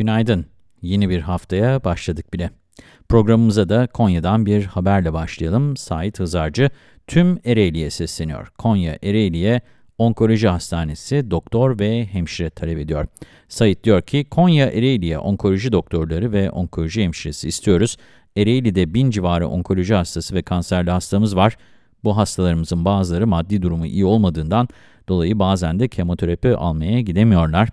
Günaydın. Yeni bir haftaya başladık bile. Programımıza da Konya'dan bir haberle başlayalım. Sait Hızarcı tüm Ereğli'ye sesleniyor. Konya Ereğli'ye Onkoloji Hastanesi doktor ve hemşire talep ediyor. Sait diyor ki Konya Ereğli'ye onkoloji doktorları ve onkoloji hemşiresi istiyoruz. Ereğli'de bin civarı onkoloji hastası ve kanserli hastamız var. Bu hastalarımızın bazıları maddi durumu iyi olmadığından dolayı bazen de kemoterapi almaya gidemiyorlar.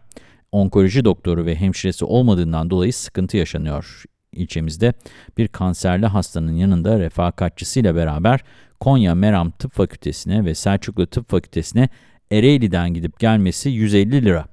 Onkoloji doktoru ve hemşiresi olmadığından dolayı sıkıntı yaşanıyor. İlçemizde bir kanserli hastanın yanında refakatçisiyle beraber Konya Meram Tıp Fakültesine ve Selçuklu Tıp Fakültesine Ereğli'den gidip gelmesi 150 lira.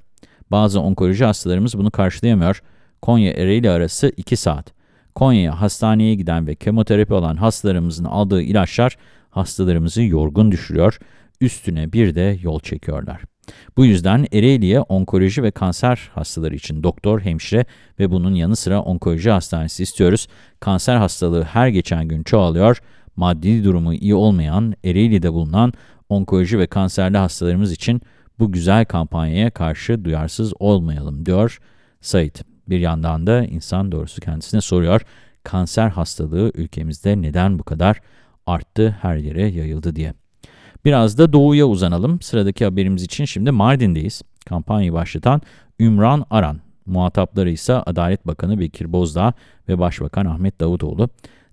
Bazı onkoloji hastalarımız bunu karşılayamıyor. Konya-Ereğli arası 2 saat. Konya'ya hastaneye giden ve kemoterapi alan hastalarımızın aldığı ilaçlar hastalarımızı yorgun düşürüyor, üstüne bir de yol çekiyorlar. Bu yüzden Ereğli'ye onkoloji ve kanser hastaları için doktor, hemşire ve bunun yanı sıra onkoloji hastanesi istiyoruz. Kanser hastalığı her geçen gün çoğalıyor. Maddi durumu iyi olmayan, Ereğli'de bulunan onkoloji ve kanserli hastalarımız için bu güzel kampanyaya karşı duyarsız olmayalım diyor Sait. Bir yandan da insan doğrusu kendisine soruyor, kanser hastalığı ülkemizde neden bu kadar arttı, her yere yayıldı diye. Biraz da doğuya uzanalım. Sıradaki haberimiz için şimdi Mardin'deyiz. Kampanyayı başlatan Ümran Aran. Muhatapları ise Adalet Bakanı Bekir Bozdağ ve Başbakan Ahmet Davutoğlu.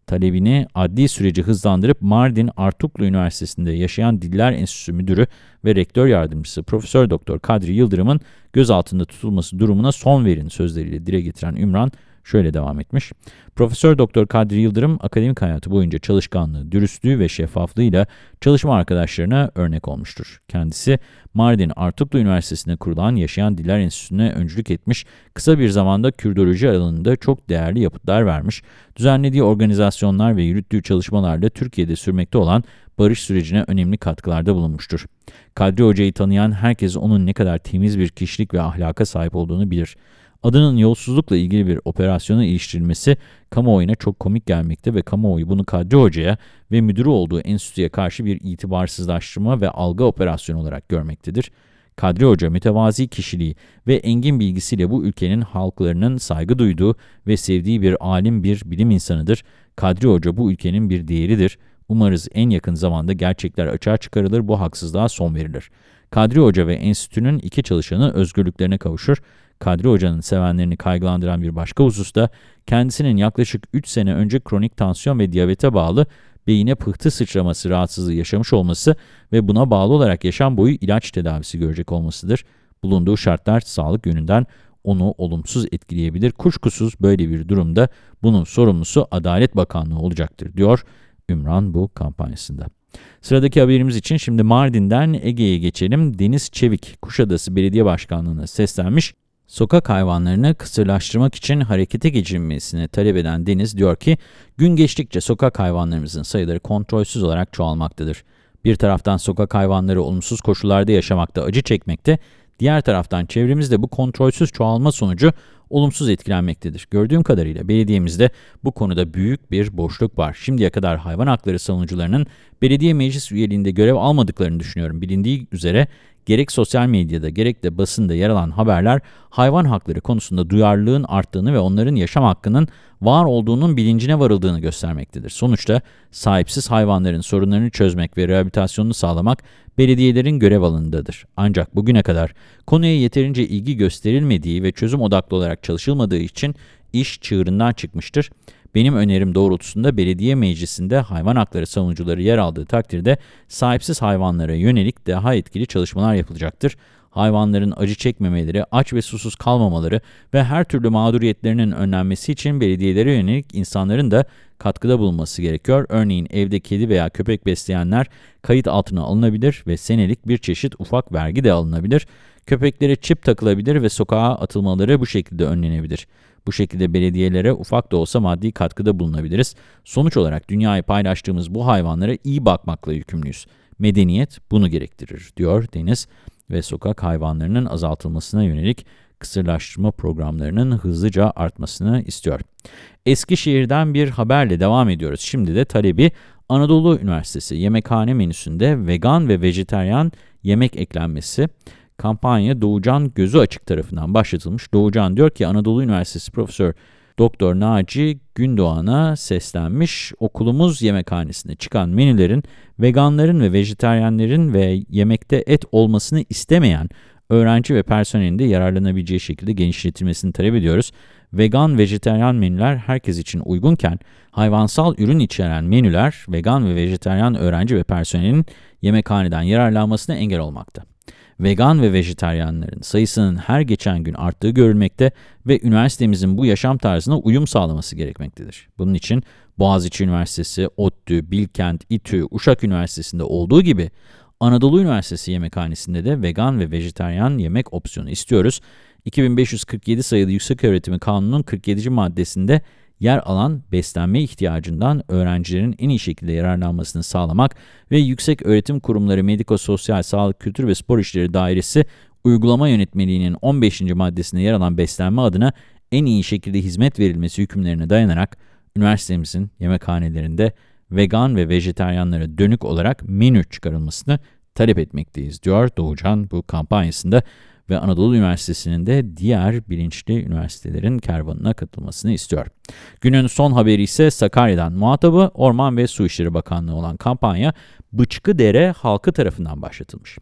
Talebini adli süreci hızlandırıp Mardin Artuklu Üniversitesi'nde yaşayan Diller Enstitüsü Müdürü ve Rektör Yardımcısı Profesör Doktor Kadri Yıldırım'ın gözaltında tutulması durumuna son verin sözleriyle dile getiren Ümran, şöyle devam etmiş. Profesör Doktor Kadri Yıldırım akademik hayatı boyunca çalışkanlığı, dürüstlüğü ve şeffaflığıyla çalışma arkadaşlarına örnek olmuştur. Kendisi Mardin Artuklu Üniversitesi'nde kurulan Yaşayan Diller Enstitüsü'ne öncülük etmiş, kısa bir zamanda Kürdoloji alanında çok değerli yapıtlar vermiş, düzenlediği organizasyonlar ve yürüttüğü çalışmalarla Türkiye'de sürmekte olan barış sürecine önemli katkılarda bulunmuştur. Kadri Hoca'yı tanıyan herkes onun ne kadar temiz bir kişilik ve ahlaka sahip olduğunu bilir adının yolsuzlukla ilgili bir operasyona iliştirilmesi kamuoyuna çok komik gelmekte ve kamuoyu bunu Kadri Hoca'ya ve müdürü olduğu enstitüye karşı bir itibarsızlaştırma ve algı operasyonu olarak görmektedir. Kadri Hoca mütevazi kişiliği ve engin bilgisiyle bu ülkenin halklarının saygı duyduğu ve sevdiği bir alim, bir bilim insanıdır. Kadri Hoca bu ülkenin bir değeridir. Umarız en yakın zamanda gerçekler açığa çıkarılır, bu haksızlığa son verilir. Kadri Hoca ve enstitünün iki çalışanı özgürlüklerine kavuşur. Kadri Hoca'nın sevenlerini kaygılandıran bir başka husus da kendisinin yaklaşık 3 sene önce kronik tansiyon ve diyabete bağlı beyine pıhtı sıçraması rahatsızlığı yaşamış olması ve buna bağlı olarak yaşam boyu ilaç tedavisi görecek olmasıdır. Bulunduğu şartlar sağlık yönünden onu olumsuz etkileyebilir. Kuşkusuz böyle bir durumda bunun sorumlusu Adalet Bakanlığı olacaktır diyor Ümran bu kampanyasında. Sıradaki haberimiz için şimdi Mardin'den Ege'ye geçelim. Deniz Çevik, Kuşadası Belediye Başkanlığı'na seslenmiş. Sokak hayvanlarını kısırlaştırmak için harekete geçirilmesini talep eden Deniz diyor ki, gün geçtikçe sokak hayvanlarımızın sayıları kontrolsüz olarak çoğalmaktadır. Bir taraftan sokak hayvanları olumsuz koşullarda yaşamakta, acı çekmekte, diğer taraftan çevremizde bu kontrolsüz çoğalma sonucu olumsuz etkilenmektedir. Gördüğüm kadarıyla belediyemizde bu konuda büyük bir boşluk var. Şimdiye kadar hayvan hakları savunucularının belediye meclis üyeliğinde görev almadıklarını düşünüyorum. Bilindiği üzere gerek sosyal medyada gerek de basında yer alan haberler hayvan hakları konusunda duyarlılığın arttığını ve onların yaşam hakkının var olduğunun bilincine varıldığını göstermektedir. Sonuçta sahipsiz hayvanların sorunlarını çözmek ve rehabilitasyonunu sağlamak belediyelerin görev alanındadır. Ancak bugüne kadar konuya yeterince ilgi gösterilmediği ve çözüm odaklı olarak çalışılmadığı için iş çığırından çıkmıştır. Benim önerim doğrultusunda belediye meclisinde hayvan hakları savunucuları yer aldığı takdirde sahipsiz hayvanlara yönelik daha etkili çalışmalar yapılacaktır. Hayvanların acı çekmemeleri, aç ve susuz kalmamaları ve her türlü mağduriyetlerinin önlenmesi için belediyelere yönelik insanların da katkıda bulunması gerekiyor. Örneğin evde kedi veya köpek besleyenler kayıt altına alınabilir ve senelik bir çeşit ufak vergi de alınabilir. Köpeklere çip takılabilir ve sokağa atılmaları bu şekilde önlenebilir. Bu şekilde belediyelere ufak da olsa maddi katkıda bulunabiliriz. Sonuç olarak dünyayı paylaştığımız bu hayvanlara iyi bakmakla yükümlüyüz. Medeniyet bunu gerektirir, diyor Deniz ve sokak hayvanlarının azaltılmasına yönelik kısırlaştırma programlarının hızlıca artmasını istiyor. Eskişehir'den bir haberle devam ediyoruz. Şimdi de talebi Anadolu Üniversitesi yemekhane menüsünde vegan ve vejeteryan yemek eklenmesi. Kampanya Doğucan Gözü Açık tarafından başlatılmış. Doğucan diyor ki Anadolu Üniversitesi Profesör Doktor Naci Gündoğan'a seslenmiş. Okulumuz yemekhanesinde çıkan menülerin veganların ve vejeteryenlerin ve yemekte et olmasını istemeyen öğrenci ve personelin de yararlanabileceği şekilde genişletilmesini talep ediyoruz. Vegan, vejeteryan menüler herkes için uygunken, hayvansal ürün içeren menüler, vegan ve vejeteryan öğrenci ve personelin yemekhaneden yararlanmasına engel olmakta. Vegan ve vejeteryanların sayısının her geçen gün arttığı görülmekte ve üniversitemizin bu yaşam tarzına uyum sağlaması gerekmektedir. Bunun için Boğaziçi Üniversitesi, ODTÜ, Bilkent, İTÜ, Uşak Üniversitesi'nde olduğu gibi Anadolu Üniversitesi yemekhanesinde de vegan ve vejeteryan yemek opsiyonu istiyoruz. 2547 sayılı Yükseköğretimi Kanunu'nun 47. maddesinde yer alan beslenme ihtiyacından öğrencilerin en iyi şekilde yararlanmasını sağlamak ve Yüksek Öğretim Kurumları Mediko-Sosyal Sağlık Kültür ve Spor İşleri Dairesi Uygulama Yönetmeliğinin 15. maddesinde yer alan beslenme adına en iyi şekilde hizmet verilmesi hükümlerine dayanarak üniversitemizin yemekhanelerinde vegan ve vejeteryanlara dönük olarak menü çıkarılmasını talep etmekteyiz, diyor Doğucan bu kampanyasında ve Anadolu Üniversitesi'nin de diğer bilinçli üniversitelerin kervanına katılmasını istiyor. Günün son haberi ise Sakarya'dan muhatabı Orman ve Su İşleri Bakanlığı olan kampanya Bıçkıdere halkı tarafından başlatılmış.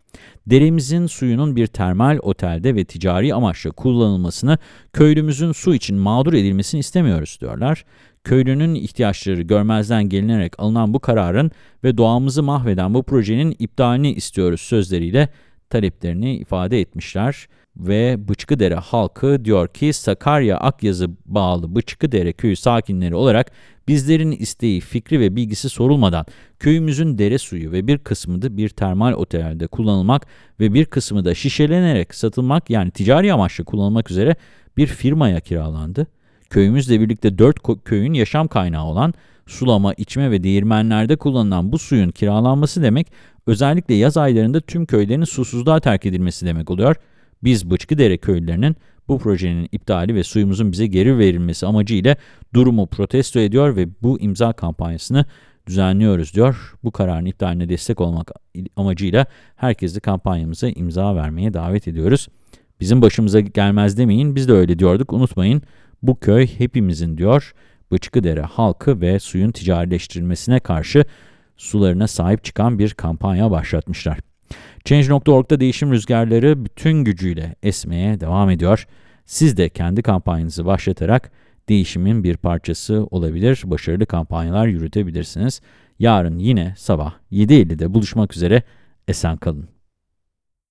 Deremizin suyunun bir termal otelde ve ticari amaçla kullanılmasını, köylümüzün su için mağdur edilmesini istemiyoruz diyorlar. Köylünün ihtiyaçları görmezden gelinerek alınan bu kararın ve doğamızı mahveden bu projenin iptalini istiyoruz sözleriyle taleplerini ifade etmişler. Ve Bıçkıdere halkı diyor ki Sakarya Akyazı bağlı Bıçkıdere köyü sakinleri olarak bizlerin isteği, fikri ve bilgisi sorulmadan köyümüzün dere suyu ve bir kısmı da bir termal otelde kullanılmak ve bir kısmı da şişelenerek satılmak yani ticari amaçlı kullanılmak üzere bir firmaya kiralandı. Köyümüzle birlikte dört köyün yaşam kaynağı olan sulama, içme ve değirmenlerde kullanılan bu suyun kiralanması demek, özellikle yaz aylarında tüm köylerin susuzluğa terk edilmesi demek oluyor. Biz Bıçkıdere köylülerinin bu projenin iptali ve suyumuzun bize geri verilmesi amacıyla durumu protesto ediyor ve bu imza kampanyasını düzenliyoruz diyor. Bu kararın iptaline destek olmak amacıyla herkesi kampanyamıza imza vermeye davet ediyoruz. Bizim başımıza gelmez demeyin, biz de öyle diyorduk, unutmayın. Bu köy hepimizin diyor. Bıçkıdere halkı ve suyun ticarileştirilmesine karşı sularına sahip çıkan bir kampanya başlatmışlar. Change.org'da değişim rüzgarları bütün gücüyle esmeye devam ediyor. Siz de kendi kampanyanızı başlatarak değişimin bir parçası olabilir, başarılı kampanyalar yürütebilirsiniz. Yarın yine sabah 7.50'de buluşmak üzere, esen kalın.